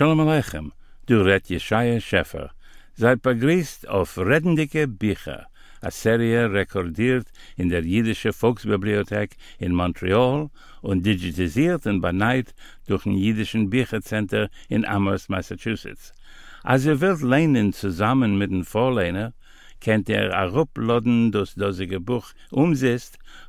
Shalom Aleichem, du red Jeshaya Scheffer. Seid begrüßt auf Redendike Bücher, a Serie rekordiert in der Jüdische Volksbibliothek in Montreal und digitalisiert und beneit durch ein Jüdischen Büchercenter in Amherst, Massachusetts. Als ihr wollt leinen zusammen mit dem Vorlehner, kennt ihr a ruploden das dosige Buch umzist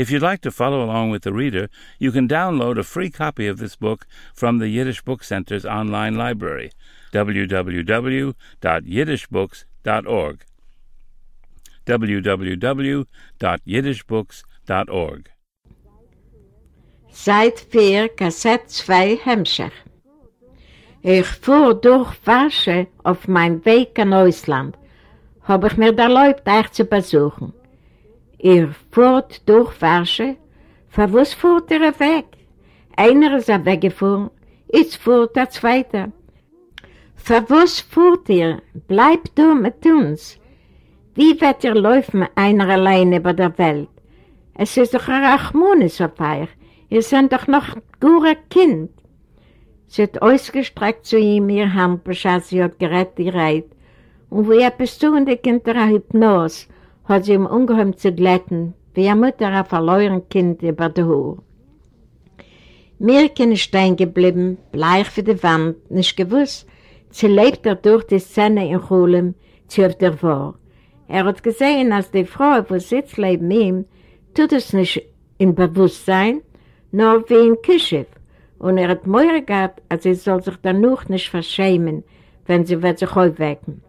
If you'd like to follow along with the reader, you can download a free copy of this book from the Yiddish Book Center's online library, www.yiddishbooks.org. www.yiddishbooks.org. Seit 4, Kassett 2, Hemmscher. Ich fuhr durch Warsche auf meinem Weg in Ausland. Hab ich mir da erlaubt, euch zu besuchen. Ihr fuhrt durch Warsche? Für was fuhrt ihr weg? Einer ist er weggefahren, jetzt fuhrt der Zweite. Was fuhrt ihr? Bleibt du mit uns. Wie wird ihr laufen, einer allein über der Welt? Es ist doch ein Rachmunis auf euch. Ihr seid doch noch ein guter Kind. Sie hat ausgestreckt zu ihm ihr Hand, beschaß sie hat gerät die Reit. Und wie etwas tun die Kinder der Hypnose, hat sie ihm ungeheuer zu glätten, wie eine Mutter ein verloren Kind über die Hohe. Mirken ist stehen geblieben, bleich für die Wand, nicht gewusst, sie lebt er durch die Szene in Chulem, sie auf der Wohr. Er hat gesehen, als die Frau, wo sitzt neben ihm, tut es nicht im Bewusstsein, nur wie in Kischiff. Und er hat Meure gehabt, als sie soll sich danach nicht verschämen, wenn sie wird sich aufwecken.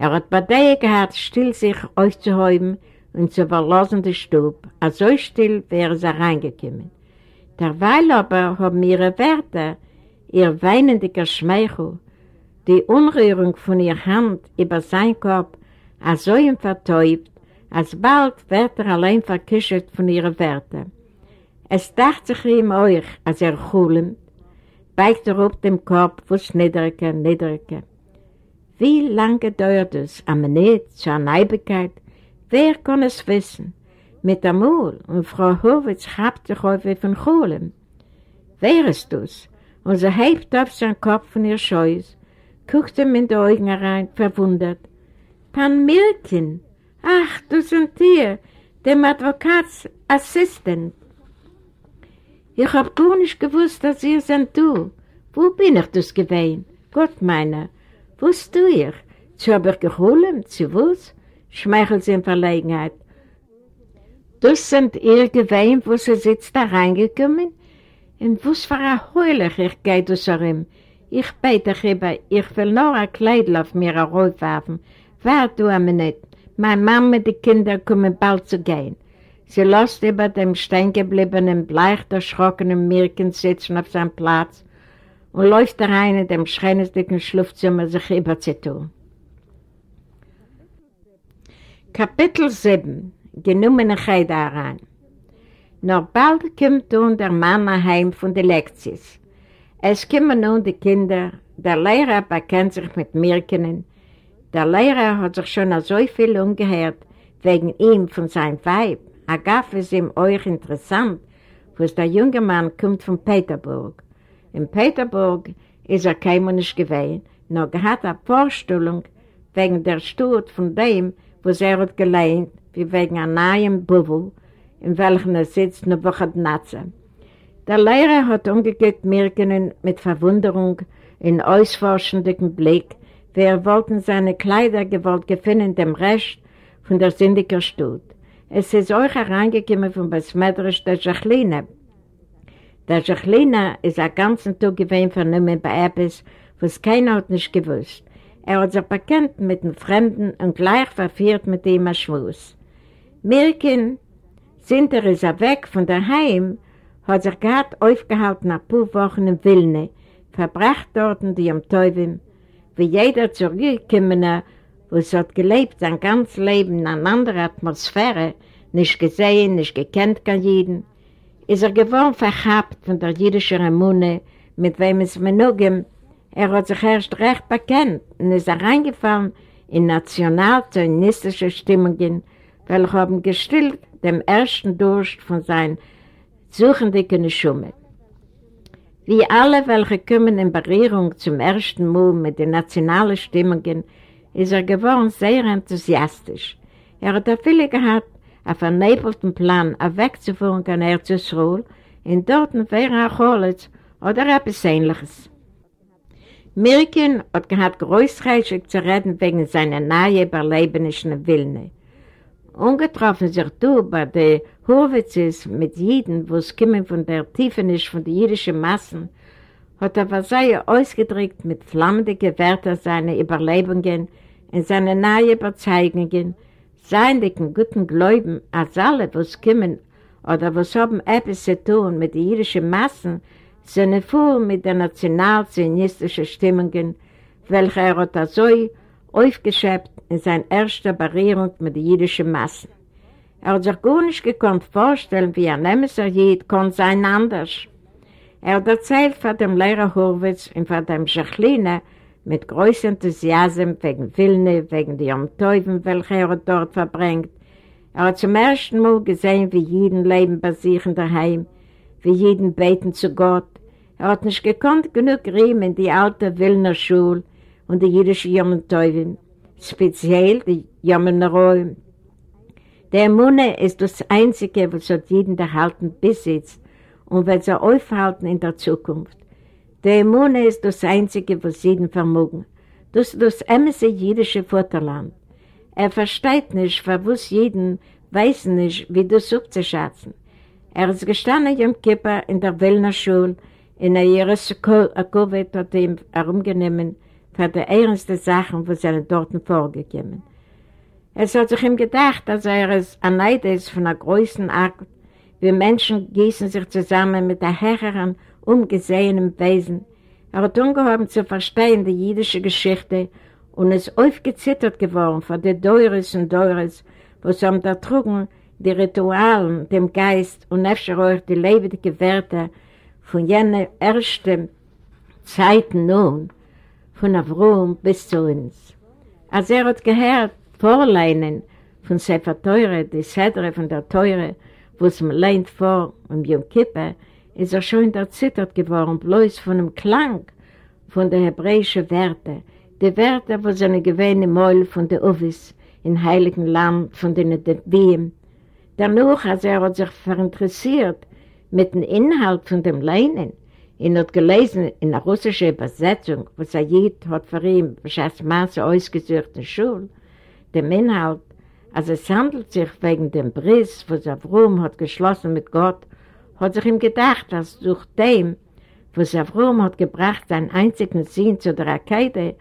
Er hat bei der gehabt, still sich aufzuhäuben und zu verlassen den Stub, als so still wäre sie reingekommen. Derweil aber haben ihre Werte, ihr weinendiger Schmeichel, die Unrührung von ihrer Hand über sein Kopf, als so ihm vertäubt, als bald wird er allein verkischert von ihren Werten. Es dachte sich ihm euch, als er chulem, beigt er auf dem Kopf, was niedriger, niedriger. Wie lange dauert es, am Minute zur Neibigkeit? Wer kann es wissen? Mit der Mul und Frau Horwitz habt sich häufig von chulem. Wer ist das? Und sie hebt auf seinen Kopf von ihr Scheuß, guckt ihm in die Augen herein, verwundert. Pan Milken! Ach, du sind hier, dem Advokatsassistent. Ich hab gar nicht gewusst, dass ihr seid du. Wo bin ich das gewesen? Gott meine, was tu ich? Zu ich geholt, zu was? Schmeichelt sie in Verlegenheit. Das sind ihr gewesen, wo sie sitzt da reingekommen? Und was für ein Heuler ich gehe das herum? Ich bete lieber, ich will nur ein Kleid auf mir heraufwerfen. Wart du eine Minute. Meine Mama und die Kinder kommen bald zu gehen. Sie lässt über dem steingebliebenen, bleich erschrockenen Mirken sitzen auf seinem Platz und läuft rein in dem schreinesdicken Schlafzimmer sich überzutun. Kapitel 7 Genommenheit daran Noch bald kommt nun der Mann heim von den Lektions. Es kommen nun die Kinder, der Lehrer bekennt sich mit Mirkenen, der Lehrer hat sich schon so viel umgehört wegen ihm von seinem Weib. Agaf ist ihm euch interessant, was der junge Mann kommt von Peterburg. In Peterburg ist er kein nicht gewesen, nur gehabt eine Vorstellung wegen der Stutt von dem, was er hat gelehnt, wie wegen einer neuen Bubbel, in welchem er sitzt, nur Wochadnatze. Der Lehrer hat umgekehrt Mirkenen mit Verwunderung in ausforschendem Blick, wer wollten seine Kleider gewollt gefunden dem Rest von der Syndiker Stutt. Es ist euch hereingekommen von Besmeidrisch der Jacqueline. Der Jacqueline ist den ganzen Tag gewesen vernommen bei etwas, was keiner hat nicht gewusst. Er hat sich bekannt mit den Fremden und gleich verführt mit ihm ein Schmuss. Mirkin, sind er ist er weg von daheim, hat sich gerade aufgehalten ein paar Wochen in Wilne, verbracht dort die am Teufel, wie jeder zurückgekommener, was hat gelebt sein ganzes Leben in einer anderen Atmosphäre, nicht gesehen, nicht gekannt kann jeden, ist er gewohnt verhabt von der jüdischen Ramune, mit wem es Menugem, er hat sich erst recht bekannt und ist reingefallen in national-zionistische Stimmungen, welche haben gestillt dem ersten Durst von seinen suchenden Schumme. Wie alle, welche kommen in Berührung zum ersten Mal mit den nationalen Stimmungen, ist er geworden sehr enthusiastisch. Er hat auch viele gehabt, auf einen nebelten Plan wegzuführen kann er zu Schroel, in dort wäre er Cholitz oder etwas Ähnliches. Mirkin hat gehabt großreichig zu reden wegen seiner nahe überlebenischen Willen. Ungetroffen sich du bei den Hurwitzes mit Jiden, wo es kommen von der Tiefe nicht von den jüdischen Massen, hat er Versailles ausgedrückt mit flammenden Wörtern seine Überlebungen und seine nahe Überzeugungen, seinen guten Gläuben, als alle, was kommen oder was haben etwas zu tun mit den jüdischen Massen, sind voll mit den national-zionistischen Stimmungen, welche er hat so aufgeschöpft in seiner ersten Berührung mit den jüdischen Massen. Er hat sich gar nicht gekonnt vorstellen, wie ein Nemeser Jid kann sein anders. Er hat erzählt von dem Lehrer Horwitz und von dem Schachline mit großem Enthusiasm wegen Wilne, wegen der Umtäuben, welche er dort verbringt. Er hat zum ersten Mal gesehen, wie jeden leben bei sich in der Heim, wie jeden beten zu Gott. Er hat nicht gekonnt genug riemen in die alte Wilner Schule und die jüdische Jommentäuben speziell die Jammerneroi. Der Munne ist das Einzige, was hat jeden erhalten besitzt und wird sie aufhalten in der Zukunft. Der Munne ist das Einzige, was jeden vermogen. Das ist das ämste jüdische Vaterland. Er versteht nicht, verwusst jeden, weiß nicht, wie das aufzuschätzen. Er ist gestanden im Kipper in der Wellner Schule, in der Jerusalem hat ihm herumgenommen, für die ernsten Sachen, die sind dort vorgekommen. Es hat sich ihm gedacht, dass er es ein ist von einer großen Akt, wie Menschen gießen sich zusammen mit der höheren, ungesehenen Wesen. Er hat ungehoben zu verstehen die jüdische Geschichte und ist aufgezittert geworden von den Deures und Deures, was haben da trugen die Ritualen, dem Geist und öfter auch die lebendigen Werte von jener ersten Zeiten nun, von Avrom bis zu uns. Als er hat gehört, Vorleinen von Sefer Teure, die Sedre von der Teure, wo es ihm lehnt vor um Yom Kippur, ist er schon erzittert geworden, bloß von dem Klang von den hebräischen Werten, die Werte, wo seine gewähne Mäul von der Uvis im heiligen Land von den Devim. Danach, als er hat sich verinteressiert mit dem Inhalt von dem Leinen, ihn hat gelesen in der russischen Übersetzung, was er hat für ihn, als Maße ausgesucht in Schule, dem Inhalt, als es handelt sich wegen dem Briss, was Avrom hat geschlossen mit Gott, hat sich ihm gedacht, dass durch dem, was Avrom hat gebracht, seinen einzigen Sinn zu der Rakete,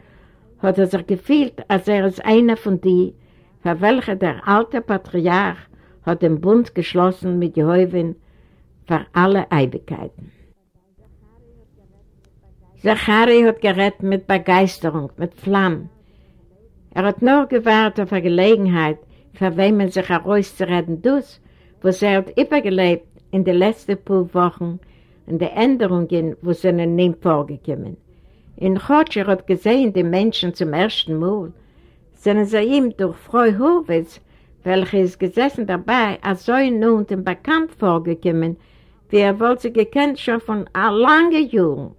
hat er sich gefühlt, als er ist einer von die, für welche der alte Patriarch hat den Bund geschlossen mit Jehovin für alle Ewigkeiten. Zachari hat gerett mit Begeisterung, mit Flammen. Er hat nur gewartet auf eine Gelegenheit, für wen man sich herauszureden muss, was er hat übergelebt in den letzten paar Wochen und die Änderungen, wo sie ihm vorgekommen. In Chotscher hat gesehen die Menschen zum ersten Mal, sind sie ihm durch Frau Horwitz, welche ist gesessen dabei, als so nun dem Bekannt vorgekommen, wie er wohl sie gekannt schon von langen Jahren.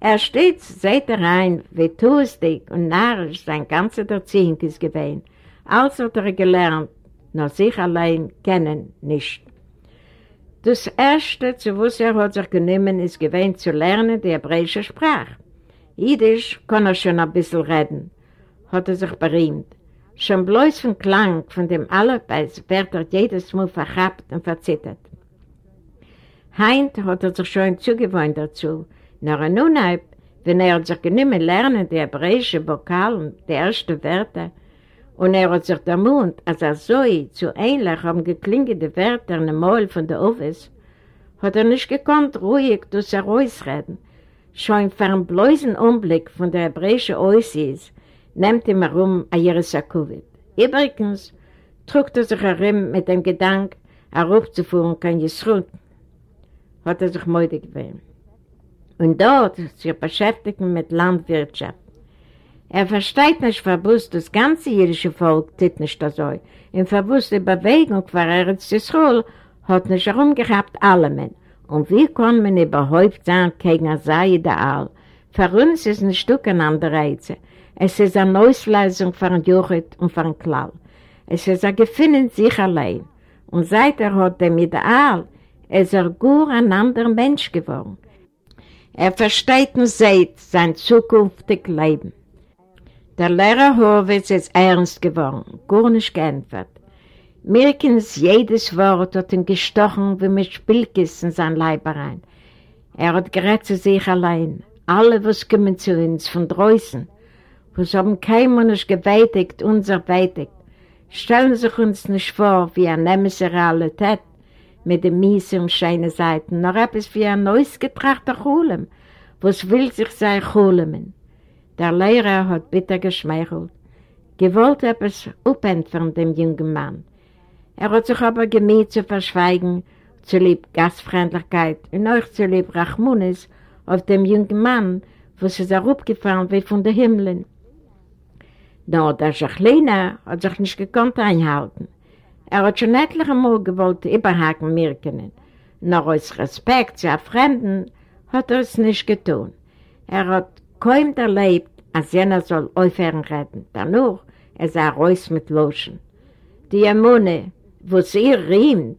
Er steht, seht er ein, wie tuestig und narrisch sein ganzer Erziehung ist gewesen, als hat er gelernt, nur sich allein kennen nicht. Das Erste, zu was er hat sich genommen, ist gewesen zu lernen die hebräische Sprache. Jiddisch kann er schon ein bisschen reden, hat er sich berühmt. Schon bloß vom Klang von dem Allerweis wird er jedes Mal verhabt und verzittert. Heint hat er sich schon zugewohnt dazu, nach nun, wenn er sich mehr lernen, die hebräische Vokalen, die ersten Wörter, und er hat sich der Mund, als er so zu ähnlich haben geklingende Wörter in dem Maul von der Office, hat er nicht gekonnt, ruhig das herausreden. Schon für einen bläusen Umblick von der hebräischen Oasis nimmt ihm herum a Jerisakowit. Übrigens trug er sich herum mit dem Gedanke, heraufzufuhren kann Jesrut, hat er sich müde gewöhnt. Und dort sich beschäftigen mit Landwirtschaft. Er versteht nicht verbusst, das ganze jüdische Volk tut nicht so. In verbusst die Bewegung war er jetzt Jesrut, hat nicht herumgehabt alle Menschen. Und wie kann man überhaupt sagen, gegen ein Ideal? Für uns ist ein Stück ein anderer Reize. Es ist eine Auslösung von Jochit und von Klall. Es ist ein Gefühl sich allein. Und seit er hat dem Ideal, ist er gut ein anderer Mensch geworden. Er versteht und sieht sein zukünftiges Leben. Der Lehrer Horwitz ist ernst geworden, gar nicht geantwortet. Mirkens jedes Wort hat ihn gestochen wie mit Spielkissen sein Leib rein. Er hat gerät zu sich allein. Alle, was kommen zu uns von draußen, was haben kein Mensch geweitigt, unser weitigt, stellen sich uns nicht vor wie eine nemische Realität mit den miesen und scheinen Seiten, noch etwas wie ein neues getrachter Chulem, was will sich sein Chulemen. Der Lehrer hat bitter geschmeichelt, gewollt etwas upentfern dem jungen Mann. Er hat sich aber gemäht zu verschweigen, zu lieb Gastfreundlichkeit und euch zu lieb Rachmunis auf dem jungen Mann, wo sie sich aufgefahren wie von den Himmeln. No, der Schachlina hat sich nicht gekonnt einhalten. Er hat schon etliche Mal gewollt überhaken mirken. Nur aus Respekt zu Fremden hat er es nicht getan. Er hat kaum erlebt, als jener soll aufhören reden. Danach ist er raus mit Loschen. Die Emune, wo sie riemt,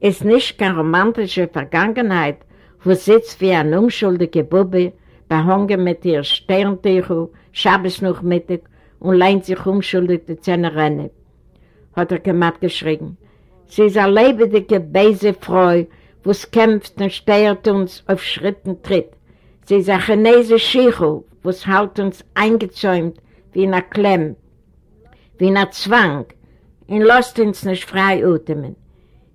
ist nicht keine romantische Vergangenheit, wo sitzt wie eine unschuldige Bubbe, behangen mit ihr Sterntücher, Schabes noch Mittag und leint sich unschuldig die Zähne rennen. Hat er gemacht geschrien. Sie ist eine lebendige, beise Frau, wo es kämpft und steuert uns auf Schritten tritt. Sie ist ein Chinese Schicho, wo es halt uns eingezäumt wie in einer Klemm, wie in einer Zwang, und lasst uns nicht frei atmen.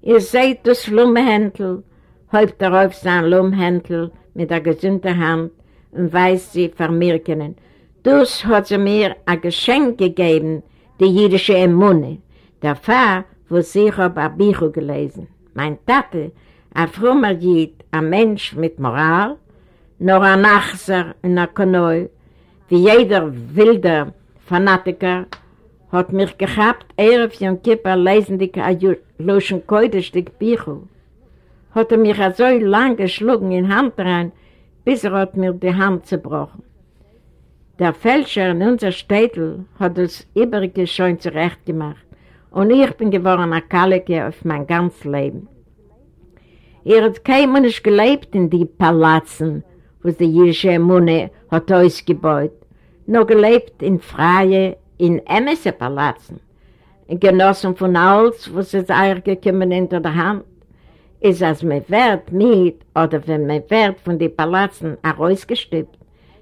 Ihr seht das Lummenhändel, häupt er auf sein Lummenhändel mit der gesunden Hand und weiß sie vermirken. Das hat sie mir ein Geschenk gegeben, die jüdische Immune. Der Pfarr, wo sie auf ein Bücher gelesen. Mein Tate, ein frommer Jid, ein Mensch mit Moral, nur ein Nachser und ein Konoi, wie jeder wilder Fanatiker, hat mich gehabt, er auf Yom Kippur lesen die Loschen Kodesh, die Bücher. Hat er mich so lange geschlagen in Hand rein, bis er hat mir die Hand zerbrochen. Der Fälscher in unser Städtel hat das Übrige schon zurecht gemacht und ich bin geworden ein Kalike auf mein ganzes Leben. Er hat kein Mensch gelebt in die Palazen, wo die jüdische Munde hat ausgebaut, nur gelebt in freie, in Emesse Palazen, genossen von alles, was es euch gekommen hinter der Hand, ist, als man wird mit, oder wenn man wird von den Palazen herausgestübt,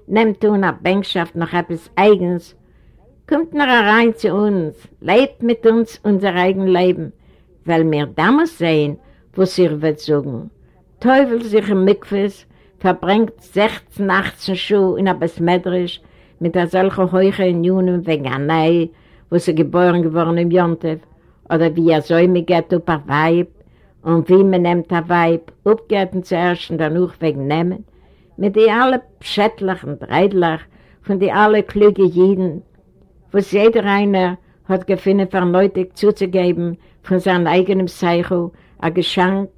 nimmt du eine Bänkschaft noch etwas Eigens, kommt noch rein zu uns, lebt mit uns unser eigenes Leben, weil wir damals sehen, wo sie wird sagen. Teufel sich im Mikvus, verbringt 16, 18 Schuhe in ein Besmeidrisch, mit der Heuche in Juni wegen Anei, wo sie geboren geworden im Jontef, oder wie er soll mir geht auf ein Weib, und wie man nimmt ein Weib, aufgehört zuerst und danach wegen Nehmen, mit den alle Pschättlach und Dreidlach, von den alle kluge Jiden, wo jeder einer hat gefunden, verneutig zuzugeben von seinem eigenen Psycho, ein Geschenk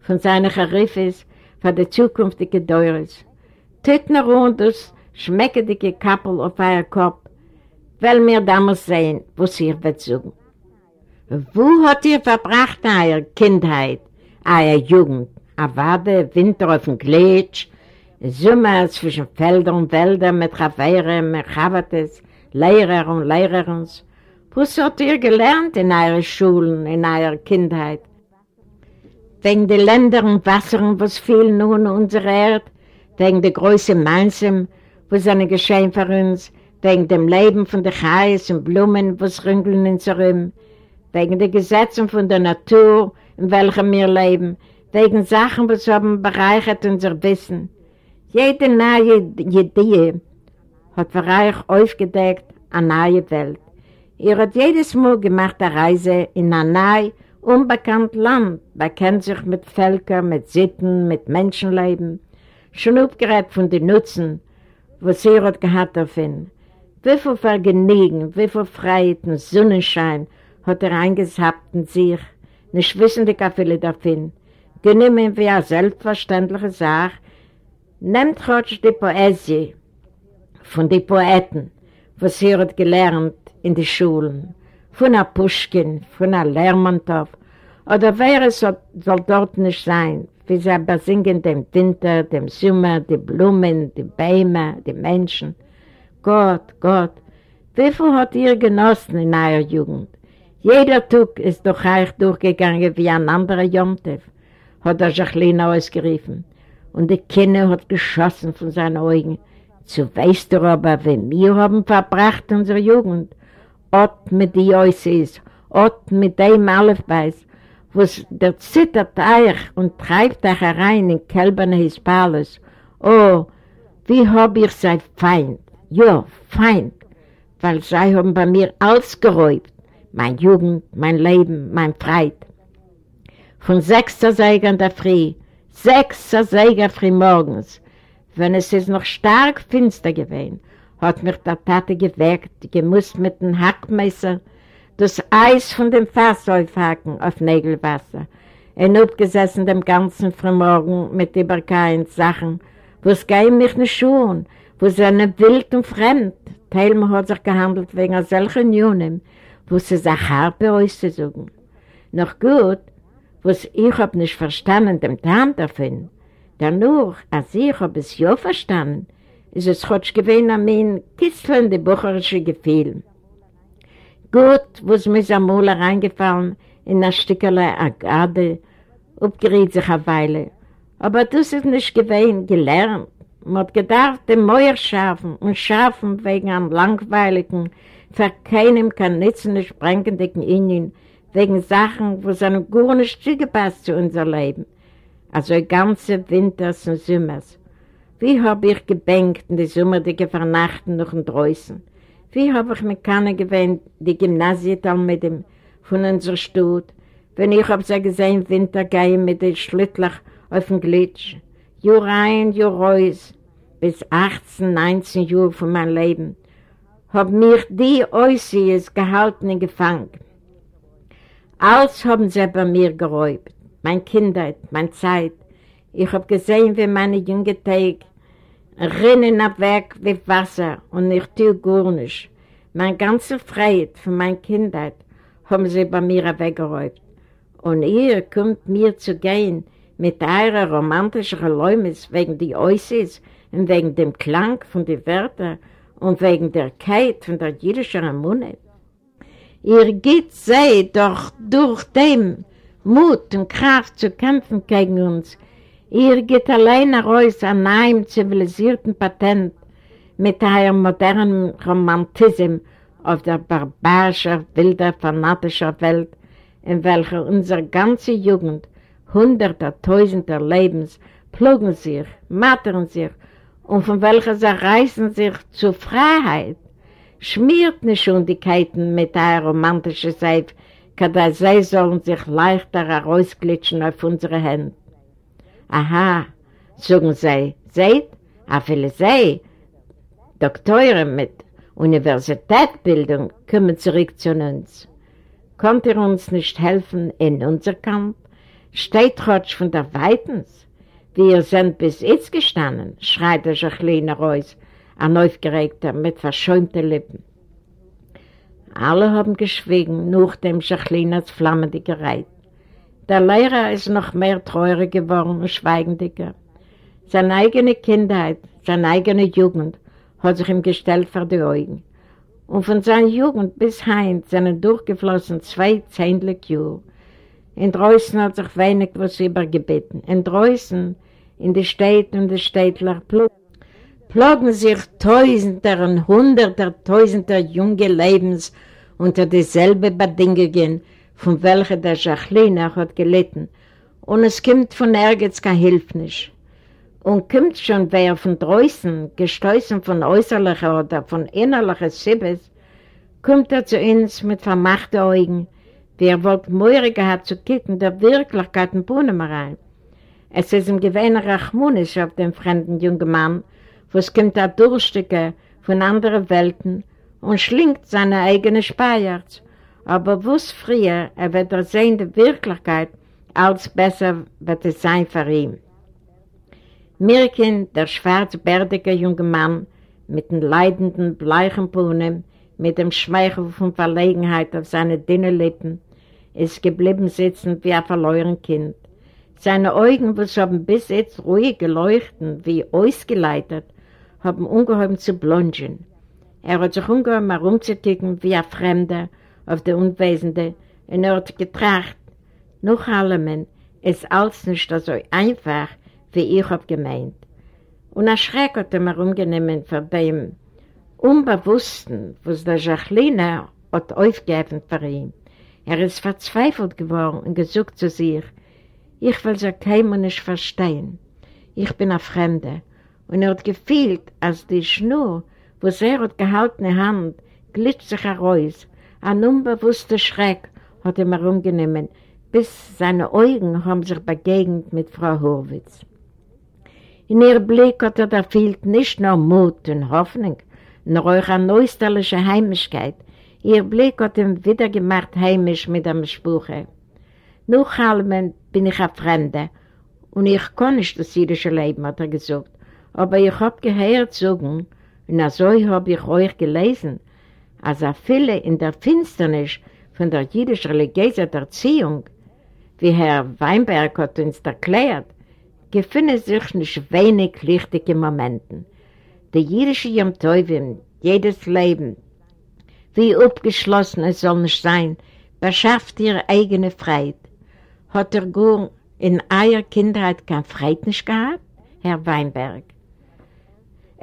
von seinen Charifes für die zukünftige Deures. Tütner und das schmecke die Kappel auf euer Kopf, weil wir damals sehen, was ihr wird suchen. Wo hat ihr verbracht eure Kindheit, eure Jugend? A Wade, Winter auf dem Glitsch, Sommer zwischen Feldern und Wäldern mit Ravere, mit Chavates, Lehrer und Lehrerens. Was habt ihr gelernt in euren Schulen, in eurer Kindheit? Wegen der Länder und Wassern, was fehlen nun unserer Erde, wegen der großen Mainzen, was eine geschehen für uns, wegen dem Leben von den Chais und Blumen, was rüngeln in Zerim, wegen den Gesetzen von der Natur, in welcher wir leben, wegen Sachen, was haben bereichert unser Wissen. Jede neue Idee hat für euch aufgedeckt eine neue Welt. Ihr habt jedes Mal gemacht eine Reise in ein neu, unbekanntes Land, bekennt sich mit Völkern, mit Sitten, mit Menschenleben, schon aufgeregt von den Nutzen, was ihr habt gehabt davon. Wie viel Vergnügen, wie viel Freiheit und Sonnenschein hat er eingesabt in sich, nicht wissende viele davon. Genommen wie eine selbstverständliche Sache, nehmt trotz die Poesie von den Poeten, was ihr habt gelernt in den Schulen, von einer Puschkin, von einer Lermontow, oder wer es soll, soll dort nicht sein, wie sie aber singen dem Winter, dem Sommer, die Blumen, die Bäume, die Menschen. Gott, Gott, wie viel hat ihr genossen in eurer Jugend? Jeder Tag ist durch euch durchgegangen wie ein anderer Jomtev, hat der Jacqueline ausgerufen. Und die Kinder hat geschossen von seinen Augen. So weißt du aber, wie wir haben verbracht unsere Jugend. Ort mit die Oisis, Ort mit dem Alefbeis, was der zittert euch und treibt euch herein in Kälberne Hispales. Oh, wie hab ich sei Feind, ja, Feind, weil sie haben bei mir alles geräubt, mein Jugend, mein Leben, mein Freit. Von sechster Säger in der Früh, sechster Säger früh morgens, wenn es ist noch stark finster gewesen, hat mich der Tate geweckt, gemusst mit dem Hackmesser, das Eis von dem Fass aufhaken auf Nägelwasser. Ein abgesessen dem ganzen Frühmorgen mit über keinen Sachen, wo es gehen mich nicht schon, wo es eine wild und fremd. Teilmal hat sich gehandelt wegen solchen Jungen, wo sie sich Harpe auszusuchen. Noch gut, was ich hab nicht verstanden, dem Tam davon. Danach, als ich hab es ja verstanden, ist es heute gewesen an mein kitzelnde bucherische Gefühl. Gut, wo es mir einmal reingefallen, in ein Stückerle Agade, abgeriet sich eine Weile. Aber das ist nicht gewesen, gelernt. Man hat gedacht, den Mäuer schaffen und schaffen wegen einem langweiligen, für keinem kann nicht sprengenden Indien, wegen Sachen, wo es einem gar nicht zugepasst zu unser Leben. Also ganze Winters und Sommers. Wie habe ich gebänkt in die sommerliche Vernachten noch in Dreußen? Wie habe ich mich keine gewöhnt, die Gymnasietal mit dem von unserer Stadt, wenn ich hab sie gesehen, Winter gehen mit den Schlittlach auf dem Glitsch. Jahr ein, Jahr raus, bis 18, 19 Jahre von meinem Leben, hab mich die Aussies gehalten und gefangen. Alles haben sie bei mir geräubt, meine Kindheit, meine Zeit. Ich hab gesehen, wie meine junge Tage rinnen weg wie Wasser und ich tue gar nicht. Meine ganze Freiheit von meiner Kindheit haben sie bei mir weggeräumt. Und ihr kommt mir zu gehen mit eurer romantischen Läumes wegen die Äußers und wegen dem Klang von den Wörtern und wegen der Keit von der jüdischen Munde. Ihr geht sei doch durch dem Mut und Kraft zu kämpfen gegen uns, Ihr geht allein raus an einem zivilisierten Patent mit eurem modernen Romantismus auf der barbarischen, wilden, fanatischen Welt, in welcher unsere ganze Jugend, hunderter, tausender Lebens, plogen sich, mattern sich und von welcher sie reißen sich zur Freiheit. Schmiert nicht schon die Keiten mit eurer romantischen Seife, kada sie sollen sich leichter herausglitschen auf unsere Hände. Aha, sagen sie, seht, a viele sie, Doktoren mit Universitätsbildung kommen zurück zu uns. Kommt ihr uns nicht helfen in unser Kampf? Steht trotz von der Weitens. Wir sind bis jetzt gestanden, schreit der Jacqueline Reus, ein Aufgeregter mit verschäumten Lippen. Alle haben geschwiegen, nachdem Jacquelines flammende Gereit. Der Lehrer ist noch mehr treuer geworden und schweigendiger. Seine eigene Kindheit, seine eigene Jugend hat sich ihm gestellt vor die Augen. Und von seiner Jugend bis heim sind durchgeflossen zwei zehntlich Jahre. In Dreußen hat sich wenig was übergebeten. In Dreußen, in die Städte und die Städtler, plogen sich Tausender und Hunderter, Tausender junge Lebens unter dieselbe Bedingungen, von welcher der Jacqueline hat gelitten, und es kommt von nirgends keine Hilfe nicht. Und kommt schon wer von draußen, gestoßen von äußerlicher oder von innerlicher Sibbes, kommt er zu uns mit vermachten Augen, wie er wollte Meure gehabt zu kicken, der Wirklichkeit in rein. Es ist ihm gewähne Rachmunisch auf den fremden jungen Mann, wo es kommt er Durchstücke von anderen Welten und schlingt seine eigene Speiert. Aber wuss früher, er wird er sehen die Wirklichkeit, als besser wird es sein für ihn. Mirkin, der schwarzbärtige junge Mann, mit den leidenden, bleichen Bohnen, mit dem Schmeichel von Verlegenheit auf seine dünnen Lippen, ist geblieben sitzen wie ein verloren Kind. Seine Augen, was haben bis jetzt ruhig geleuchtet, wie ausgeleitet, haben ungeheuer zu blongen. Er hat sich ungeheuer herumzuticken wie ein Fremder auf der Unwesende und er hat getracht, noch allem ist alles nicht so einfach, wie ich hab gemeint. Und ein Schreck hat er herumgenommen von dem Unbewussten, was der Jacqueline hat aufgegeben für ihn. Er ist verzweifelt geworden und gesucht zu sich, ich will sie keinem nicht verstehen. Ich bin ein Fremder. Und er hat gefühlt, als die Schnur, wo er hat gehaltene Hand, glitscht sich heraus. Ein unbewusster Schreck hat ihm herumgenommen, bis seine Augen haben sich begegnet mit Frau Horwitz. In ihr Blick hat er erfüllt nicht nur Mut und Hoffnung, noch auch eine neusterliche Heimischkeit. Ihr Blick hat ihn wieder gemacht heimisch mit einem Spruch. Nach allem bin ich ein Fremder und ich kann nicht das jüdische Leben, hat er gesagt. Aber ich habe gehört und so habe ich euch gelesen, als er viele in der Finsternis von der jüdischen religiösen Erziehung, wie Herr Weinberg hat uns erklärt, gefunden sich nicht wenig lichtige Momente. Die jüdische Teuvim, jedes Leben, wie abgeschlossen es soll nicht sein, beschafft ihre eigene Freiheit. Hat er gar in eurer Kindheit keine Freude nicht gehabt, Herr Weinberg?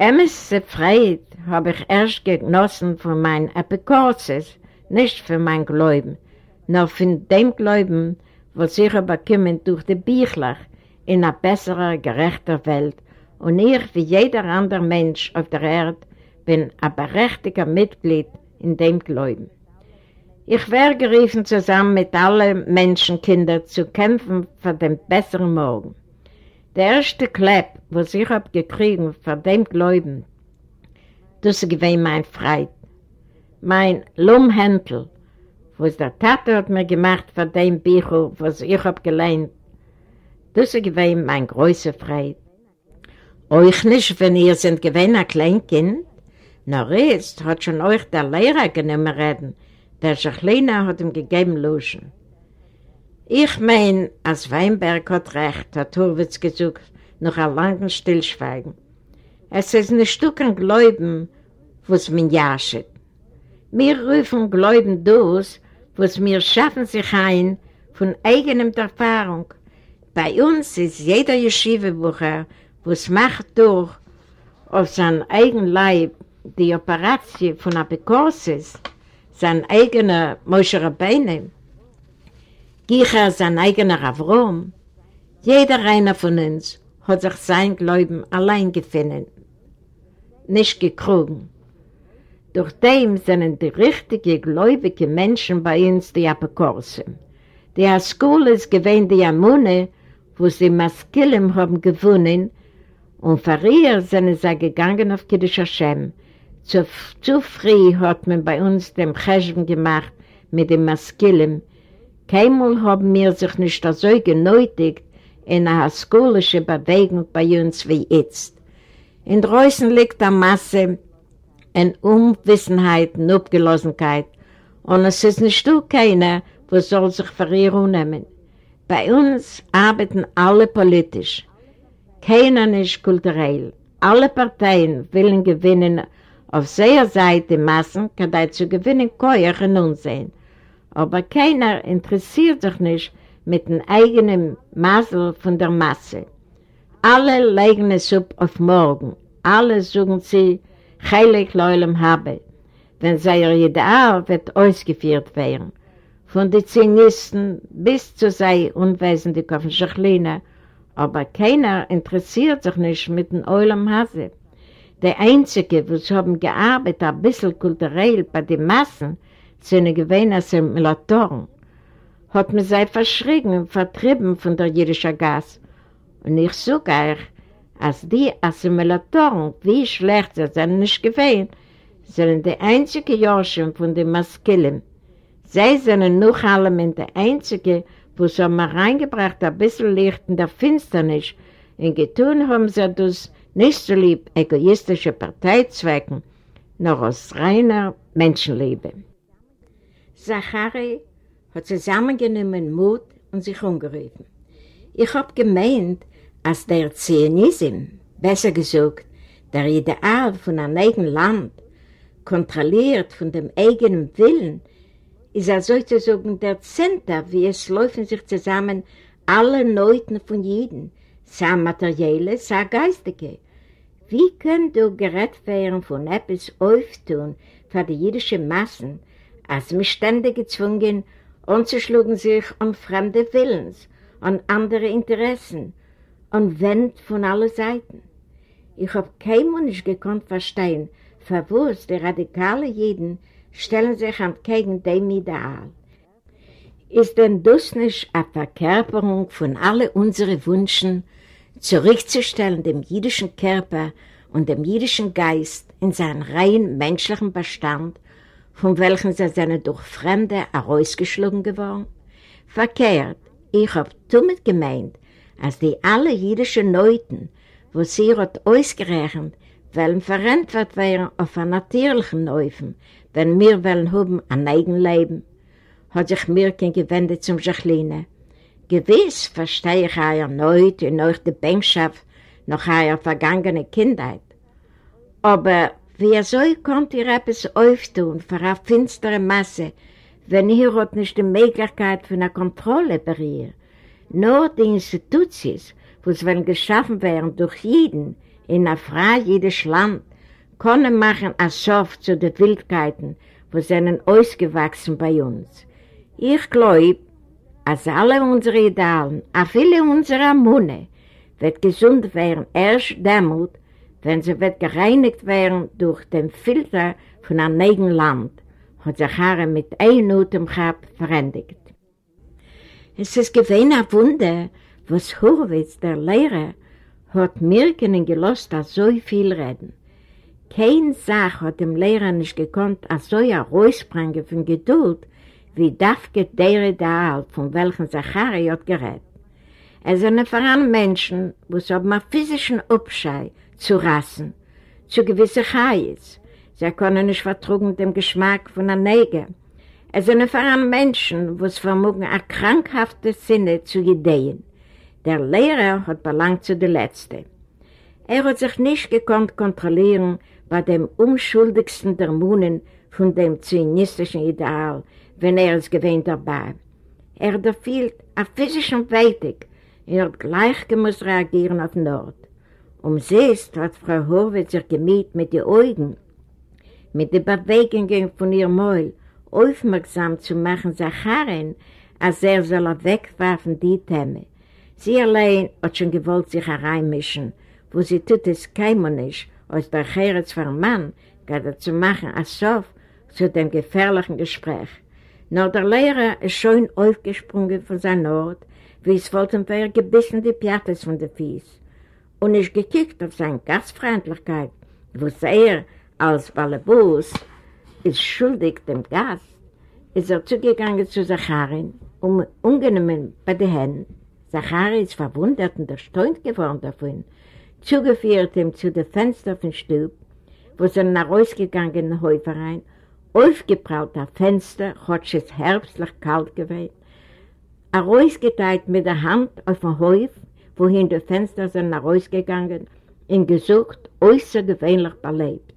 Emse Freude habe ich erst genossen von meinen Epikorses, nicht von meinem Glauben, nur von dem Glauben, was ich bekommen durch die Büchler in einer besseren, gerechter Welt und ich, wie jeder andere Mensch auf der Erde, bin ein berechtigter Mitglied in dem Glauben. Ich werde gerufen, zusammen mit allen Menschenkindern zu kämpfen für den besseren Morgen. Der erste Klepp, was ich habe gekriegt für den Glauben, das gewesen mein Freit. Mein Lumhändel, was der Tate hat mir gemacht für den Bücher, was ich habe gelernt, das gewesen mein größer Freit. Euch nicht, wenn ihr sind gewesen ein Kleinkind, na jetzt hat schon euch der Lehrer genommen reden, der Jacqueline hat ihm gegeben Luschen. Ich mein, als Weinberg hat recht, hat Hurwitz gesagt, noch ein langes Stillschweigen. Es ist ein Stück an Gläuben, was mir jaschet. Wir rufen Gläuben durch, was wir schaffen sich ein von eigenem Erfahrung. Bei uns ist jeder Yeshiva-Bucher, was macht durch auf sein eigen Leib die Operation von Apikorsis, sein eigener Moshe Rabbeinu, Gicher sein eigener Avrom, jeder einer von uns hat sich sein Glauben allein gefunden, nicht gekrogen. Durch dem sind die richtigen, gläubigen Menschen bei uns die Apokorsen. Die Askul ist gewähnt die Amune, wo sie Maskillen haben gewonnen, und für ihr sind sie gegangen auf Kiddush Hashem, zu, zu früh hat man bei uns den Cheshben gemacht mit dem Maskillen. Keinmal haben wir sich nicht so genötigt in einer skolischen Bewegung bei uns wie jetzt. In Dreußen liegt eine Masse in Unwissenheit und Abgelosenheit und es ist nicht du keiner, wo soll sich für ihr unnehmen. Bei uns arbeiten alle politisch, keiner nicht kulturell. Alle Parteien wollen gewinnen auf seiner Seite Massen kann er zu gewinnen Keuer und Unsehen. Aber keiner interessiert sich nicht mit dem eigenen Masel von der Masse. Alle legen es ab auf morgen. Alle suchen sie, heilig Leulem habe, wenn sein Ideal wird ausgeführt werden. Von den Zionisten bis zu sein unwesentlich auf Schachlina aber keiner interessiert sich nicht mit dem Eulam Hase. Der Einzige, was haben gearbeitet, ein bisschen kulturell bei den Massen, sind gewähne Assimilatoren, hat mir seit verschrieben und vertrieben von der jüdischen Gas. Und ich sage euch, als die Assimilatoren, wie schlecht sie sind nicht gewähnt, sind die einzigen Jorschen von den Maskelen. Sie sind noch allem in der einzige, wo sie haben reingebracht, ein bisschen Licht in der Finsternis. Und getan haben sie das nicht so lieb egoistische Parteizwecken, noch aus reiner Menschenliebe. Zachary hat zusammengenommen Mut und sich umgerufen. Ich hab gemeint, als der Zionism, besser gesagt, der Ideal von einem eigenen Land, kontrolliert von dem eigenen Willen, ist er sozusagen der Zentrum, wie es laufen sich zusammen alle Neuten von jedem, sei materielle, sei geistige. Wie können du gerett werden von etwas auftun für die jüdischen Massen, als mich ständig gezwungen, anzuschlagen sich an fremde Willens, an andere Interessen, und wendet von allen Seiten. Ich habe kein Mensch gekonnt verstehen, verwusst die radikale Jeden stellen sich entgegen dem Ideal. Ist denn das nicht eine Verkörperung von allen unseren Wünschen, zurückzustellen dem jüdischen Körper und dem jüdischen Geist in seinen rein menschlichen Bestand, von welchem sie seine durch Fremde herausgeschlagen geworden? Verkehrt, ich habe damit gemeint, als die alle jüdischen Leuten, wo sie hat ausgerechnet, wollen verantwortet werden auf einen natürlichen Neufen, wenn wir wollen haben ein eigenes Leben, hat sich Mirkin gewendet zum Jacqueline. Gewiss verstehe ich euer Neut und euch die Bänkschaft nach eurer vergangenen Kindheit. Aber wie soll kommt ihr etwas auftun für eine finstere Masse, wenn ihr hat nicht die Möglichkeit für eine Kontrolle bei ihr? Nur die Institutions, wo es werden geschaffen werden durch jeden, in einer frei jedes Land, können machen ein Sof zu den Wildkeiten, wo sind ausgewachsen bei uns. Ich glaube, als alle unsere Idealen, auch viele unserer Munde, wird gesund werden erst damit, wenn sie wird gereinigt werden durch den Filter von einem neuen Land, hat sich Haare mit einem Not im Kopf verendigt. Es ist gewesen ein Wunder, was Horwitz, der Lehrer, hat Mirken gelost, als so viel reden. Kein Sach hat dem Lehrer nicht gekonnt, als so ein Rausbringen von Geduld, wie Dafke der Ideal, von welchem Zachari hat gerät. Es sind vor allem Menschen, wo es haben einen physischen Abschei zu Rassen, zu gewissen Chais. Sie können nicht vertrugen dem Geschmack von einer Neger. Es sind vor allem Menschen, wo es vermogen, eine krankhafte Sinne zu Ideen. Der Lehrer hat belangt zu der Letzte. Er hat sich nicht gekonnt kontrollieren bei dem unschuldigsten der Munen von dem zionistischen Ideal, wenn er es gewähnt dabei. Er hat erfüllt auf physischen Weitig, er hat gleich gemusst reagieren auf Nord. Um siehst, hat Frau Horwitz sich gemiet mit den Augen, mit den Bewegungen von ihrem Mäul, aufmerksam zu machen, Zacharin, als er soll er wegwerfen die Themen. Sie allein hat schon gewollt sich hereinmischen, wo sie tut es keinem nicht, aus der für einen Mann, gerade zu machen, als Sof zu dem gefährlichen Gespräch. Nur der Lehrer ist schon aufgesprungen von seinem Ort, wie es wollten wir gebissen die Piattes von den Fies. Und ist gekickt auf seine Gastfreundlichkeit, wo er als Balabus ist schuldig dem Gast, ist er zugegangen zu Zacharin, um ungenommen bei den Händen. Zachari ist verwundert und erstaunt geworden davon, zugeführt ihm zu den Fenstern vom Stub, wo sie nach rausgegangenen Häuferein, aufgeprallt auf Fenster, hat es herbstlich kalt gewesen, er rausgeteilt mit der Hand auf den Häuf, wohin die Fenster sind nach rausgegangen, in gesucht, äußergewöhnlich belebt.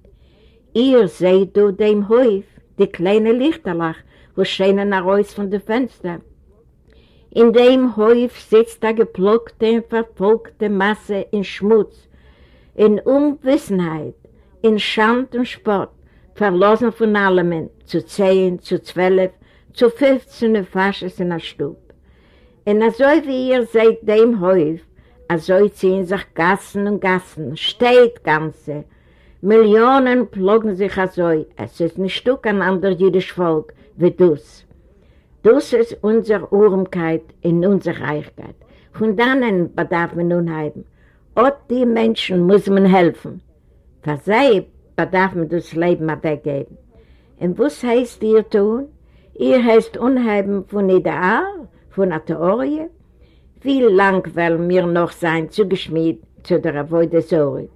Ihr seht du dem Häuf, die kleine Lichterlach, wo scheinen nach raus von den Fenstern, in dem Häuf sitzt der geplockte, verfolgte Masse in Schmutz, in Unwissenheit, in Schand und Spott, verlassen von allem, zu zehn, zu zwölf, zu fünfzehn Fasches in der Stub. Und so wie ihr seid dem Häuf, also ziehen sich Gassen und Gassen, steht Ganze. Millionen plogen sich also, es ist nicht Stück an ander jüdisch Volk wie das. Das ist unsere Urmkeit in unserer Reichkeit. Von dannen bedarf man nun haben. Auch die Menschen muss man helfen. Für bedarf man das Leben weggeben. Und was heißt ihr tun? Ihr heißt Unheimen von Ideal, von der Theorie, wie lang wollen wir noch sein zugeschmied zu der Avoide Sori?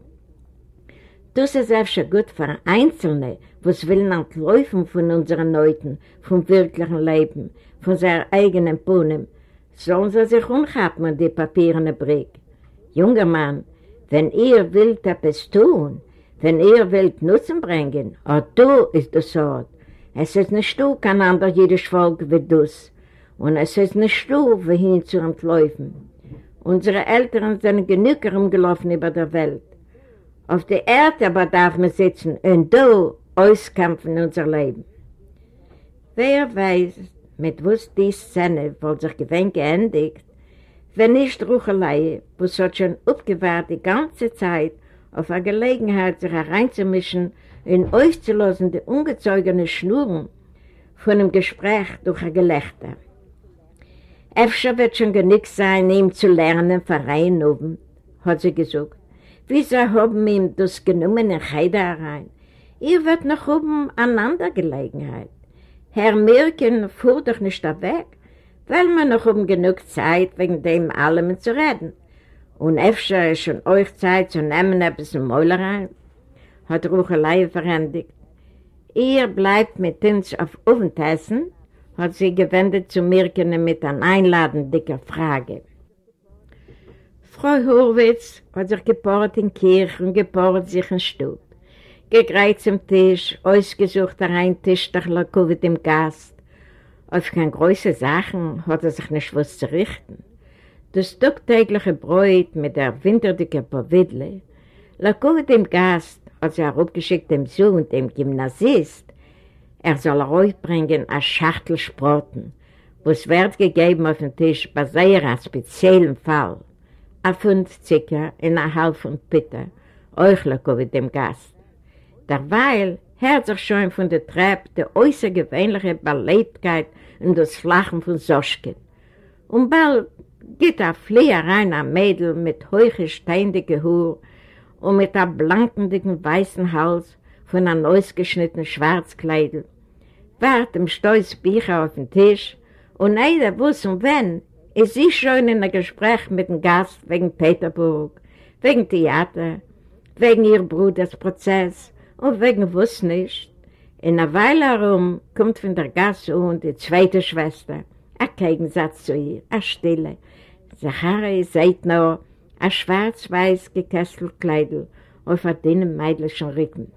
Das ist schon gut für Einzelne, was will entläufen von unseren Leuten, vom wirklichen Leben, von seinen eigenen Bohnen. Sollen sie sich umhaben, die Papiere Brick? Junger Mann, wenn ihr wollt etwas tun, wenn ihr wollt Nutzen bringen, auch du ist das Ort. Es ist nicht du, kein anderer jüdisch Volk wie das. Und es ist nicht du, wohin zu entläufen. Unsere Eltern sind genug herumgelaufen über der Welt. Auf der Erde aber darf man sitzen und du auskämpfen unser Leben. Wer weiß, mit was die Szene wohl sich gewinn geendigt, wenn nicht Ruchelei, was hat schon aufgewahrt die ganze Zeit auf eine Gelegenheit, sich hereinzumischen in euch zu lassen, die ungezeugene Schnurren von einem Gespräch durch ein Gelächter. Efter wird schon genug sein, ihm zu lernen, Verein oben, hat sie gesagt. Wieso haben ihm das genommen in Heide herein? Ihr wird noch oben an anderer Gelegenheit. Herr Mirken fuhr doch nicht weg, weil man noch um genug Zeit wegen dem allem zu reden. Und öfter ist schon euch Zeit zu nehmen, ein bisschen Mäulerei, hat Ruchelei verändigt. Ihr bleibt mit uns auf Ofentessen, hat sie gewendet zu Mirken mit einer einladenden Frage. Frau Hurwitz hat sich gepaart in Kirche und gepaart sich in Stub. Gegreizt am Tisch, ausgesucht ein Tisch durch Lakovic im Gast. Auf keine große Sachen hat er sich nicht was zu richten. Das tagtägliche Bräut mit der winterdicken Powidle, Lakovic im Gast hat sie auch abgeschickt dem Sohn, dem Gymnasist, er soll rausbringen eine Schachtel Sprotten, was wird gegeben auf den Tisch bei sehr speziellen Fall. Ein Pfund Zucker in einer halben Pitte, euch mit dem Gast. Derweil hört sich schon von der Treppe die äußergewöhnliche Beleibtheit und das Flachen von Soschken. Und bald geht ein Flieher rein, ein Mädel mit hohen steindigen Haar und mit einem blanken, dicken weißen Hals von einem ausgeschnittenen Schwarzkleidel, wart im Stolz Bücher auf dem Tisch und einer wusste und wenn, ist sie schon in einem Gespräch mit dem Gast wegen Peterburg, wegen Theater, wegen ihr Bruders Prozess und wegen was nicht. In einer Weile herum kommt von der Gasse und die zweite Schwester, ein Gegensatz zu ihr, eine Stille. Zachary seht noch, ein schwarz-weiß gekesselt Kleidel auf einem dünnen meidlichen Rücken.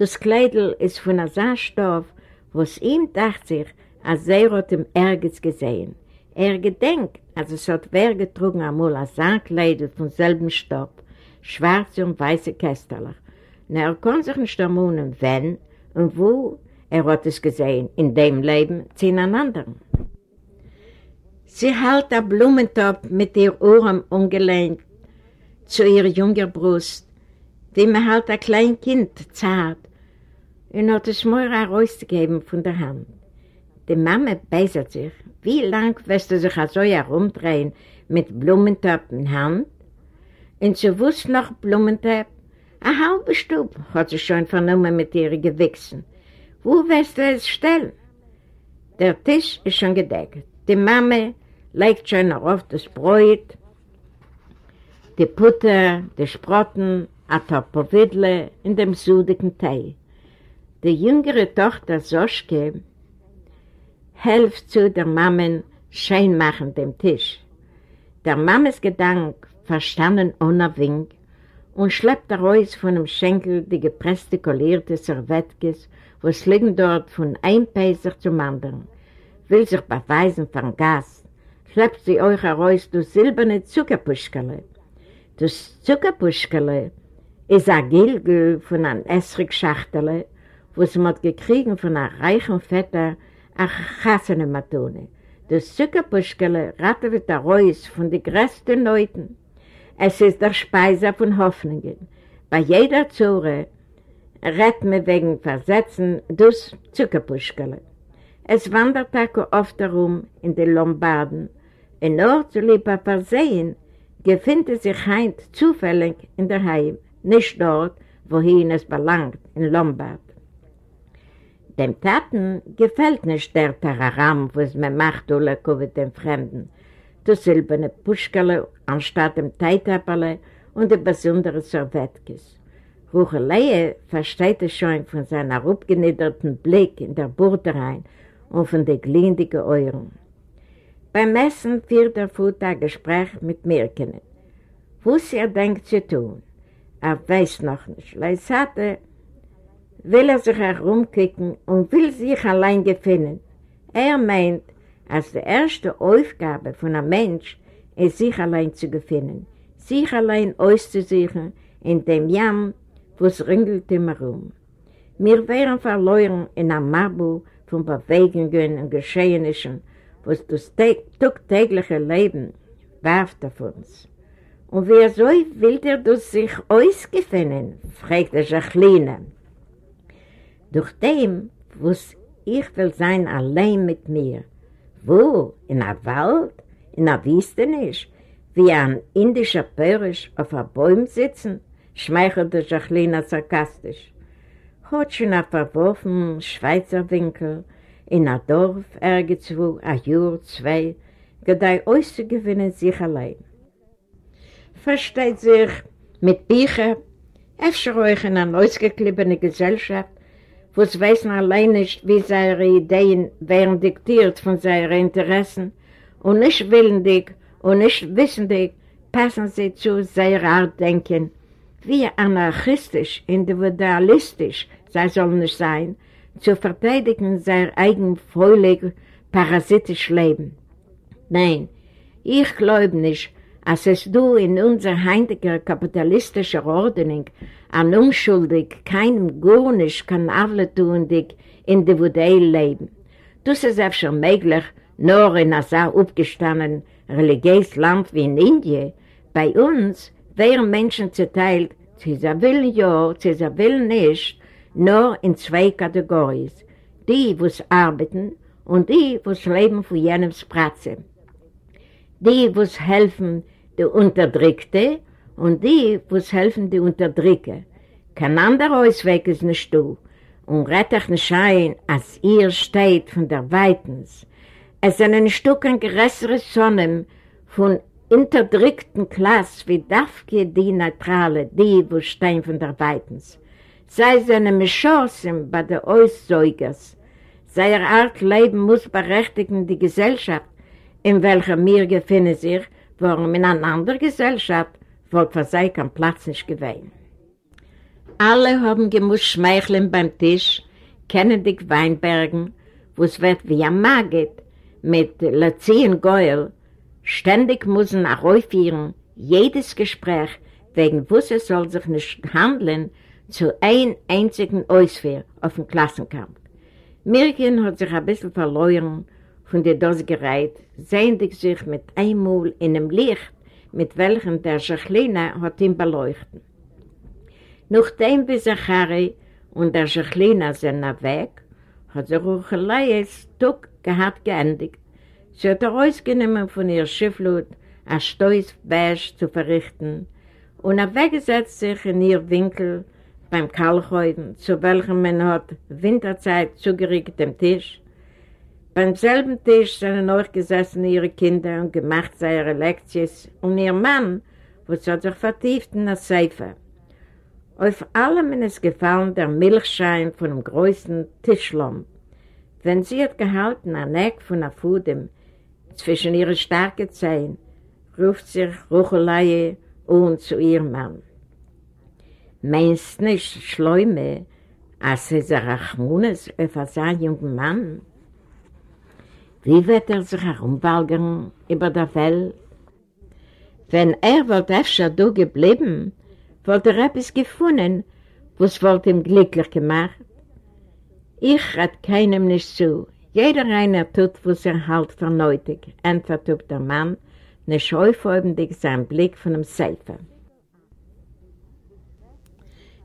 Das Kleidel ist von einem Saarstoff, was ihm dachte sich, als er hat ihm Ärgers gesehen. Er gedenkt, als es hat wer getrunken einmal ein Saankleidel von selben Stoff, schwarze und weiße Kästerler. Und er kann sich nicht ermunen, wenn und wo er hat es gesehen, in dem Leben einem anderen. Sie hält ein Blumentopf mit ihr Ohren ungelehnt zu ihrer jungen Brust, wie man halt ein kleines Kind zart, und hat es mir herauszugeben von der Hand. Die Mama beißert sich. Wie lang wirst du sich so herumdrehen mit Blumentopf in Hand? Und sie wusste noch Blumentopf? Ein halber Stub hat sie schon vernommen mit ihren Gewichsen. Wo wirst du es stellen? Der Tisch ist schon gedeckt. Die Mama legt schon auf das Brot, die Butter, die Sprotten, ein Topowidle in dem sudigen Tee. Die jüngere Tochter Soschke hilft zu der Mammen schön machen dem Tisch. Der Mammes Gedank verstanden ohne Wink und schleppt raus von dem Schenkel die gepresste kollierte Servetkes, was liegen dort von einem Peiser zum anderen, will sich beweisen von Gas, schleppt sie euch heraus durch silberne Zuckerpuschkele. Das Zuckerpuschkele ist ein Gilgel von einem Essrig-Schachtele, was man gekriegen von einer reichen Vetter, a chassene Matone. Das Zuckerpuschkele rattert der Reus von den größten Leuten. Es ist der Speiser von Hoffnungen. Bei jeder Zure rett mir wegen Versetzen das Zuckerpuschkele. Es wandert auch oft herum in den Lombarden. In Ort zu lieber Versehen gefindet sich Heint zufällig in der Heim, nicht dort, wohin es belangt, in Lombard. Dem Taten gefällt nicht der Tararam, was man macht, oder mit dem Fremden. Das silberne Puschkele anstatt dem Teitaperle und der besondere Servetkes. Rucheleie versteht es schon von seiner abgeniederten Blick in der Burde rein und von den glindigen Euren. Beim Messen führt er Futter ein Gespräch mit Mirkenen. Was er denkt zu tun, er weiß noch nicht. Leisate will er sich herumkicken und will sich allein gefunden. Er meint, als die erste Aufgabe von einem Mensch ist, sich allein zu gefunden, sich allein auszusuchen in dem Jam, wo es ringelt immer rum. Wir wären verloren in einem Mabu von Bewegungen und Geschehnissen, was das tagtägliche Leben werft auf uns. Und wer so will der das sich ausgefinden, fragte Jacqueline. Durch dem, was ich will sein allein mit mir. Wo? In der Wald? In der Wüstenisch? Wie ein indischer Pörisch auf einem Baum sitzen? schmeichelte Jacqueline sarkastisch. Hat schon ein verworfen Schweizer Winkel in einem Dorf irgendwo, ein Jahr, zwei, gedei auszugewinnen sich allein. Versteht sich mit Büchern, öfter euch in einer ausgeklippene Gesellschaft, weiß man allein nicht, wie seine Ideen werden diktiert von seinen Interessen und nicht willendig und nicht wissendig passen sie zu seiner Art denken, wie anarchistisch, individualistisch sie sollen nicht sein, zu verteidigen sein eigen parasitisch Leben. Nein, ich glaube nicht, als es du in unserer heutigen kapitalistischen Ordnung an unschuldig, keinem gar nicht kann avletuendig individuell leben. Das ist auch schon möglich, nur in einem so aufgestandenen religiösen Land wie in Indien. Bei uns wären Menschen zerteilt, sie willen ja, sie willen nicht, nur in zwei Kategorien. Die, die arbeiten und die, die leben von jenem Spratze. Die, die helfen, die Unterdrückte und die, die helfen, die Unterdrücke. Kein anderer Ausweg ist nicht du. Und rett euch nicht ein, als ihr steht von der Weitens. Es sind ein Stück ein größere Sonnen von unterdrückten Klasse wie Dafke die Neutrale, die, wo stehen von der Weitens. Sei seine Mischossen bei der Aussäugers. Seine Art Leben muss berechtigen die Gesellschaft, in welcher mir gefinden sich, warum in einer anderen Gesellschaft wird für sie kein Platz nicht gewähnt. Alle haben gemusst schmeicheln beim Tisch, kennen die Weinbergen, wo es wird wie ein Magit mit Lazien Geul, ständig müssen auch aufführen, jedes Gespräch, wegen was es soll sich nicht handeln, zu ein einzigen Ausführ auf dem Klassenkampf. Mirkin hat sich ein bisschen verloren von der Dose gereiht, sehendig sich mit einmal in einem Licht, mit welchem der Jacqueline hat ihn beleuchtet. Nachdem wie Zachari und der Jacqueline sind weg, hat sie Ruchelei es Tug gehabt geendigt. Sie hat herausgenommen von ihr Schifflut, ein Stoß Bäsch zu verrichten und er weggesetzt sich in ihr Winkel beim Kalkhäuben, zu welchem man hat Winterzeit zugeregt dem Tisch, beim selben Tisch sind noch gesessen ihre Kinder und gemacht seine Lektions und ihr Mann, wo sie hat sich vertieft in der Seife. Auf allem ist gefallen der Milchschein von dem größten Tischlom. Wenn sie hat gehalten an Eck von der Fudem zwischen ihren starken Zehen, ruft sich Ruchelei und zu ihrem Mann. Meinst nicht, Schleume, als es ein Rachmunes auf einen jungen Mann? Wie wird er sich herumwalgern über der Welt? Wenn er wollte öfter da geblieben, wollte er etwas gefunden, was wollte ihm glücklich gemacht. Ich rat keinem nicht zu. Jeder einer tut, was er halt vernötig, entweder der Mann, nicht aufhäubendig sein Blick von dem Seifer.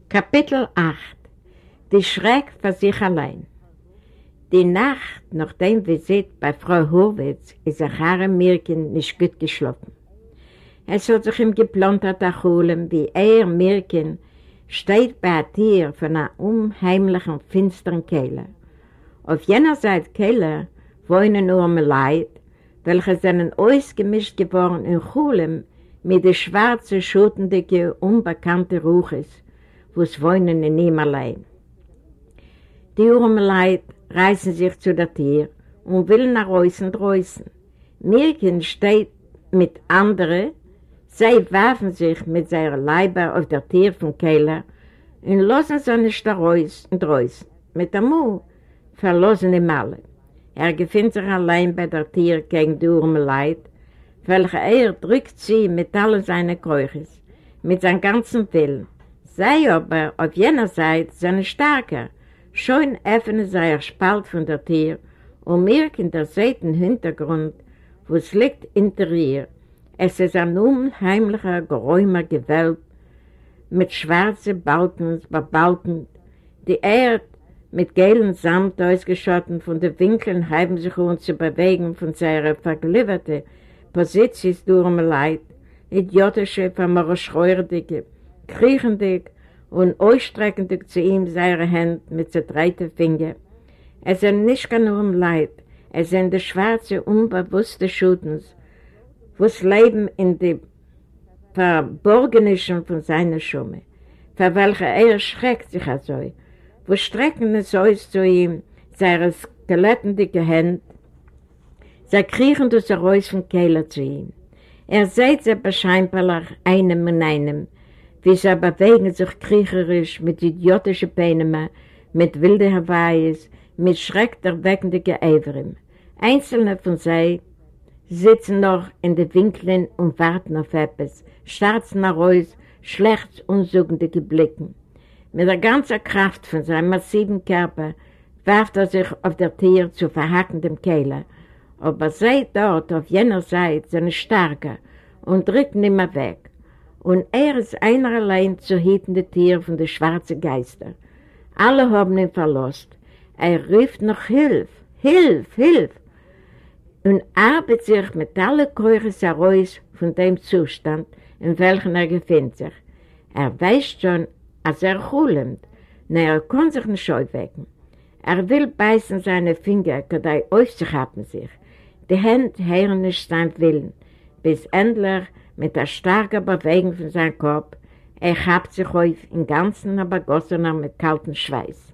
Kapitel 8 Die Schreck für sich allein Die Nacht nach dem Visit bei Frau Horwitz ist Achare Mirkin nicht gut geschlafen. Es hat sich ihm geplantet erholen, wie er, Mirkin, steht bei der Tür von einer unheimlichen, finsteren Kehle. Auf jener Seite Kehle wohnen nur Leid, welche sind ausgemischt geworden in Chulem mit den schwarzen, schuttendigen, unbekannten Ruches, wo es wohnen in ihm allein. Die Urmeleid reißen sich zu der Tür und will nach außen draußen. Mirken steht mit anderen, sie werfen sich mit seiner Leiber auf der Tür von Kehler und lassen sie nicht raus und draußen. Mit dem Mund verlassen ihm alle. Er gefindt sich allein bei der Tür gegen die Urmeleid, welche er drückt sie mit allen seinen Kräuches, mit seinem ganzen Willen. Sei aber auf jener Seite seine Stärke. Schon öffnet sei er Spalt von der Tür und merkt in der Seiten Hintergrund, wo es liegt hinter ihr. Es ist ein unheimlicher, geräumer Gewölb mit schwarzen Balken, Balken. Die Erde mit gelben Samt ausgeschotten von den Winkeln haben sich uns zu bewegen von seiner vergliederte Position durch Leid, idiotische, vermorschreuerdige, kriechendig und ausstreckendig zu ihm seine Hände mit zerdreiten Fingern. Es sind nicht nur um Leid, es sind die schwarze, unbewusste Schutens, wo es leben in die Verborgenischen von seiner Schumme, für welche er schreckt sich also, wo strecken es aus zu ihm, seine skelettendicke Hände, sie kriechen das heraus vom Kehler zu ihm. Er sieht sie bescheinbarlich einem und einem, wie sie bewegen sich kriecherisch mit idiotischen Beinen, mit wilden Hawaiis, mit schreckerweckenden Geäverim. Einzelne von sie sitzen noch in den Winkeln und warten auf etwas, starzen heraus, schlecht unsuchende Blicken. Mit der ganzen Kraft von seinem massiven Körper warft er sich auf der Tier zu verhackendem Kehler, aber sei dort auf jener Seite seine Starke und drückt nicht mehr weg und er ist einer allein zu hietende Tier von den schwarzen Geister. Alle haben ihn verlost. Er rief noch Hilf, Hilf, Hilf und arbeitet sich mit allen Keuchen heraus von dem Zustand, in welchem er befindet sich. Er weiß schon, als er hulend, na er kann sich nicht wecken. Er will beißen seine Finger, kadei aufzuhaben sich. Die Hände hören nicht sein Willen, bis endlich mit der starken Bewegung von seinem Kopf, er habt sich auf im Ganzen aber gossener mit kaltem Schweiß.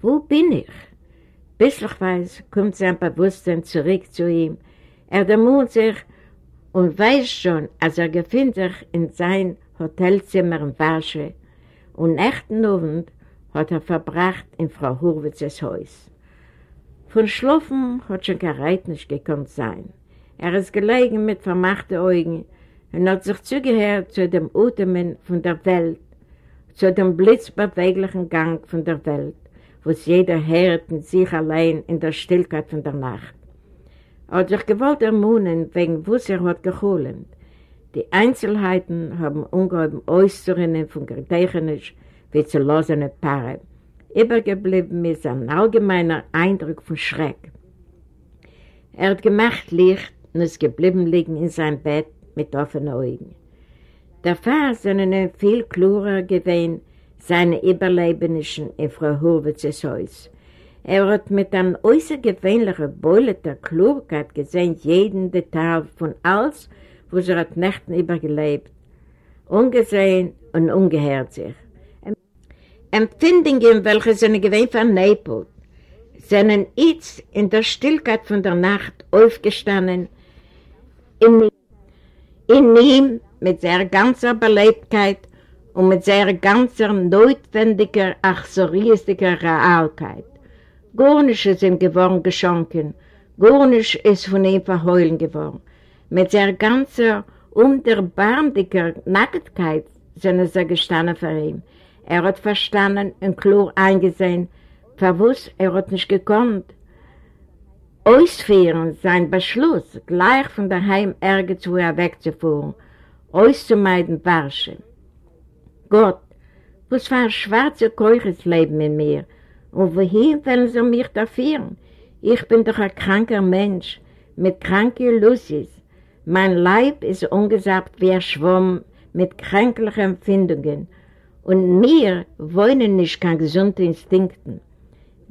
Wo bin ich? Bisslichweise kommt sein Bewusstsein zurück zu ihm. Er dämmert sich und weiß schon, als er gefühlt sich in sein Hotelzimmer in Warsche und echten Abend hat er verbracht in Frau Hurwitzes Haus. Von Schlafen hat schon kein nicht gekonnt sein. Er ist gelegen mit vermachten Augen und hat sich zugehört zu dem Utemen von der Welt, zu dem blitzbeweglichen Gang von der Welt, wo es jeder hört in sich allein in der Stillkeit von der Nacht. Er hat sich gewollt ermunen, wegen was er hat geholt. Die Einzelheiten haben ungeheben Äußerungen von Gedächtnis wie zu losene Paare. Übergeblieben ist ein allgemeiner Eindruck von Schreck. Er hat gemacht Licht und ist geblieben liegen in seinem Bett mit offenen Augen. Der Pfarrer sind viel klarer gewesen, seine Überlebenischen in Frau Hurwitzes Haus. Er hat mit einem äußergewöhnlichen Beule der Klarheit gesehen, jeden Detail von alles, was er hat Nächten übergelebt, ungesehen und ungehört sich. Empfindungen, welche seine Gewinn vernebelt, sind jetzt in der Stillkeit von der Nacht aufgestanden in, in ihm mit seiner ganzen Belebtheit und mit seiner ganzen notwendiger, ach so riesiger Realkeit. Gar nicht ist ihm geworden geschenken, gar nicht ist von ihm verheulen geworden. Mit seiner ganzen unterbarmdiger Nacktheit sind sie gestanden für ihn. Er hat verstanden und klar eingesehen, verwusst, er hat nicht gekonnt, ausführen sein Beschluss, gleich von daheim Ärger zu er wegzufuhren, auszumeiden Warsche. Gott, was für ein schwarzes Keuches Leben in mir, und wohin wollen sie mich da führen? Ich bin doch ein kranker Mensch, mit kranken Illusis. Mein Leib ist ungesagt wie ein Schwamm mit kränklichen Empfindungen, und mir wollen nicht keine gesunden Instinkten.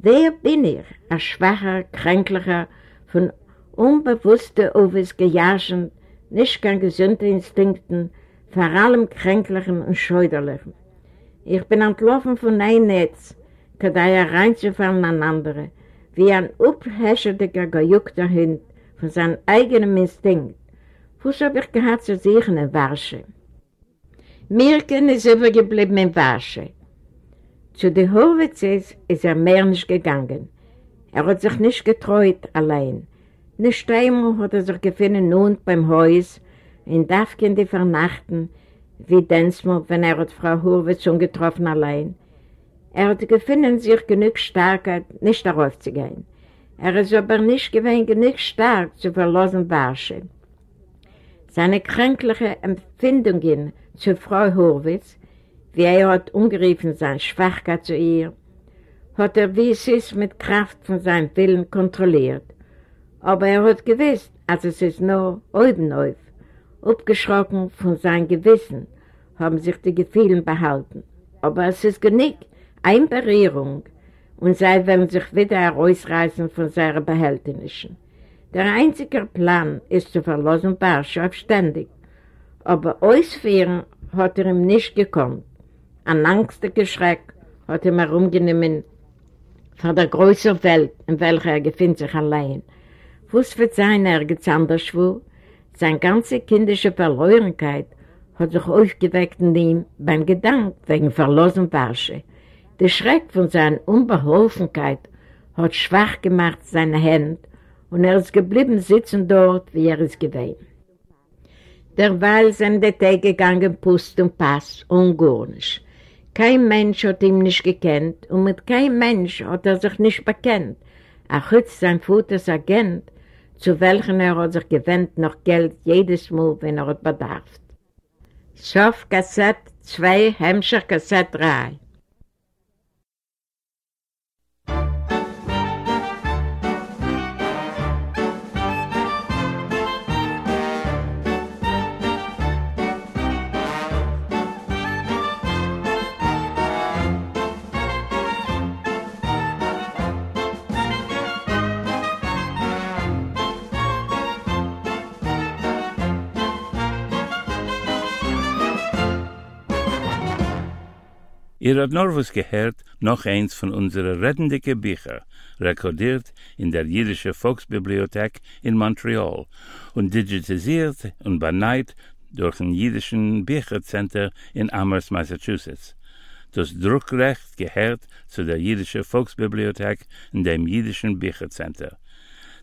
Wer bin ich? Ein schwacher, kränklicher, von unbewussten Uwes gejagen, nicht kein gesunden Instinkten, vor allem kränklichen und scheuderlichen. Ich bin entlaufen von einem Netz, kadei reinzufallen an andere, wie ein upphäschendiger, gejuckter Hund von seinem eigenen Instinkt. Was habe ich gehabt zu sehen in Warsche? Mirken ist übergeblieben in Warsche. Zu den Horwitzes ist er mehr nicht gegangen. Er hat sich nicht getreut allein. Nicht einmal hat er sich gefunden nun beim Haus, in Dafken die Vernachten, wie Densmo, wenn er hat Frau Horwitz schon getroffen allein. Er hat gefunden sich genug Starkheit, nicht darauf zu gehen. Er ist aber nicht gewesen genug stark zu verlassen Warsche. Seine kränklichen Empfindungen zu Frau Horwitz wie er hat umgerufen seine Schwachkeit zu ihr, hat er wie es ist mit Kraft von seinem Willen kontrolliert. Aber er hat gewusst, als es ist nur oben auf, abgeschrocken von seinem Gewissen, haben sich die Gefühle behalten. Aber es ist genug, eine Berührung, und sie werden sich wieder herausreißen von seinen Behältnissen. Der einzige Plan ist zu verlassen Barschaft ständig, aber ausführen hat er ihm nicht gekonnt. Ein angstiger Schreck hat ihm herumgenommen von der größeren Welt, in welcher er befindet sich allein. Was wird sein, er geht wo? Seine ganze kindische Verleuernkeit hat sich aufgeweckt in ihm beim Gedanken wegen verlosen Warsche. Der Schreck von seiner Unbeholfenkeit hat schwach gemacht seine Hände und er ist geblieben sitzen dort, wie er ist gewesen. Derweil sind die Tage gegangen, Pust und Pass und gar nicht. Kein Mensch hat ihn nicht gekannt und mit keinem Mensch hat er sich nicht bekannt. Er hat sein Vaters Agent, zu welchem er hat sich gewendet noch Geld jedes Mal, wenn er hat bedarf. Sof Kassett 2, Hemmscher Kassett 3 Ihr habt noch was gehört, noch eins von unseren rettenden Büchern, rekordiert in der Jüdische Volksbibliothek in Montreal und digitalisiert und beneit durch ein Jüdischen Büchercenter in Amherst, Massachusetts. Das Druckrecht gehört zu der Jüdische Volksbibliothek in dem Jüdischen Büchercenter.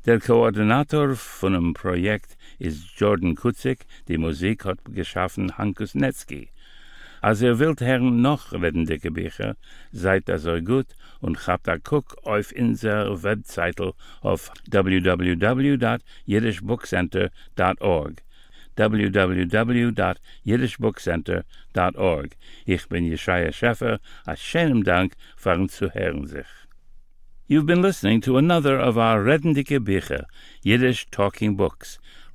Der Koordinator von dem Projekt ist Jordan Kutzik, die Musik hat geschaffen Hankus Netzki. Als ihr wilt hern noch redende Gebücher, seid das so gut und habt a guck auf inser Webseite auf www.jiddishbookcenter.org www.jiddishbookcenter.org Ich bin Jeschaya Scheffer, a schönem Dank fahren zu hören sich. You've been listening to another of our Redendike Bücher, Yiddish Talking Books,